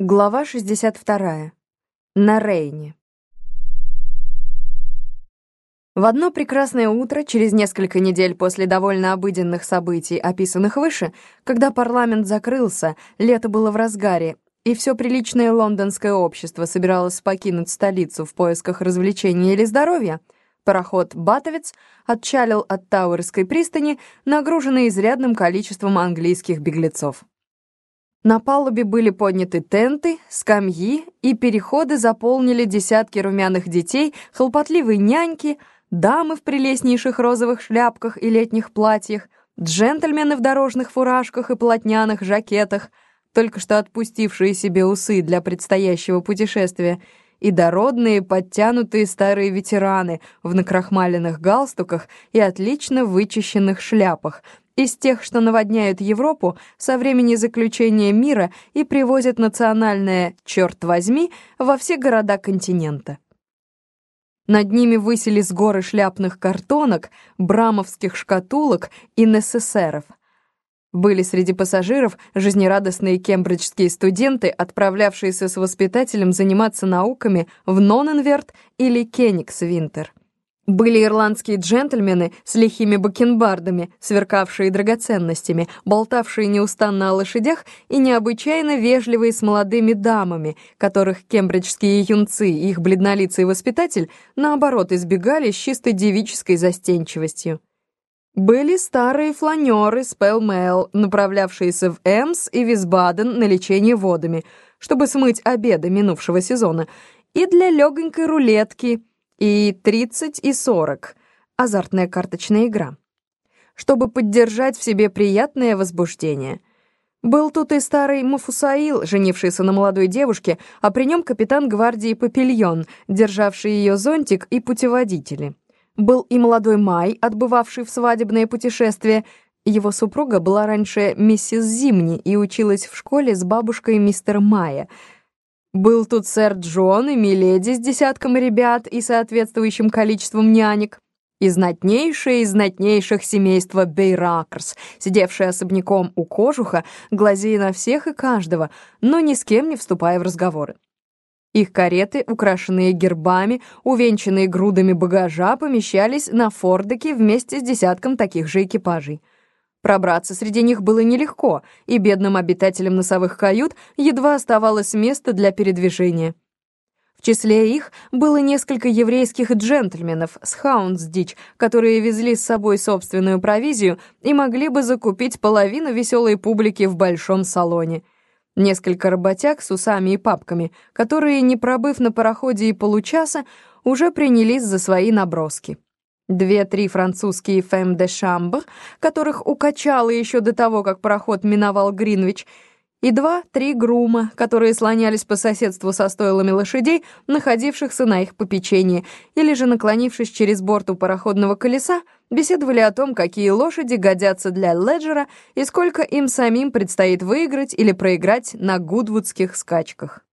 Глава 62. На Рейне. В одно прекрасное утро, через несколько недель после довольно обыденных событий, описанных выше, когда парламент закрылся, лето было в разгаре, и все приличное лондонское общество собиралось покинуть столицу в поисках развлечения или здоровья, пароход «Батовец» отчалил от Тауэрской пристани, нагруженный изрядным количеством английских беглецов. На палубе были подняты тенты, скамьи, и переходы заполнили десятки румяных детей, хлопотливые няньки, дамы в прелестнейших розовых шляпках и летних платьях, джентльмены в дорожных фуражках и полотняных жакетах, только что отпустившие себе усы для предстоящего путешествия, и дородные, подтянутые старые ветераны в накрахмаленных галстуках и отлично вычищенных шляпах — из тех, что наводняют Европу со времени заключения мира и привозят национальное «черт возьми» во все города континента. Над ними высились горы шляпных картонок, брамовских шкатулок и НССРов. Были среди пассажиров жизнерадостные кембриджские студенты, отправлявшиеся с воспитателем заниматься науками в Ноненверт или Кенигсвинтер. Были ирландские джентльмены с лихими бакенбардами, сверкавшие драгоценностями, болтавшие неустанно о лошадях и необычайно вежливые с молодыми дамами, которых кембриджские юнцы и их бледнолицый воспитатель, наоборот, избегали с чисто девической застенчивостью. Были старые фланеры с Пэлмэл, направлявшиеся в Эмс и Висбаден на лечение водами, чтобы смыть обеды минувшего сезона, и для легонькой рулетки — и 30 и 40 — азартная карточная игра. Чтобы поддержать в себе приятное возбуждение. Был тут и старый Мафусаил, женившийся на молодой девушке, а при нем капитан гвардии Папильон, державший ее зонтик и путеводители. Был и молодой Май, отбывавший в свадебное путешествие. Его супруга была раньше миссис Зимни и училась в школе с бабушкой мистера Мая — был тут сэр Джон и Миледи с десятком ребят и соответствующим количеством нянек, и знатнейшее из знатнейших семейства Бейракерс, сидевшее особняком у кожуха, глазея на всех и каждого, но ни с кем не вступая в разговоры. Их кареты, украшенные гербами, увенчанные грудами багажа, помещались на фордеке вместе с десятком таких же экипажей — Пробраться среди них было нелегко, и бедным обитателям носовых кают едва оставалось место для передвижения. В числе их было несколько еврейских джентльменов с Хаундсдич, которые везли с собой собственную провизию и могли бы закупить половину веселой публики в большом салоне. Несколько работяг с усами и папками, которые, не пробыв на пароходе и получаса, уже принялись за свои наброски. Две-три французские фэм де шамбр, которых укачало еще до того, как пароход миновал Гринвич, и два-три грума, которые слонялись по соседству со стойлами лошадей, находившихся на их попечении, или же, наклонившись через борт у пароходного колеса, беседовали о том, какие лошади годятся для леджера и сколько им самим предстоит выиграть или проиграть на гудвудских скачках.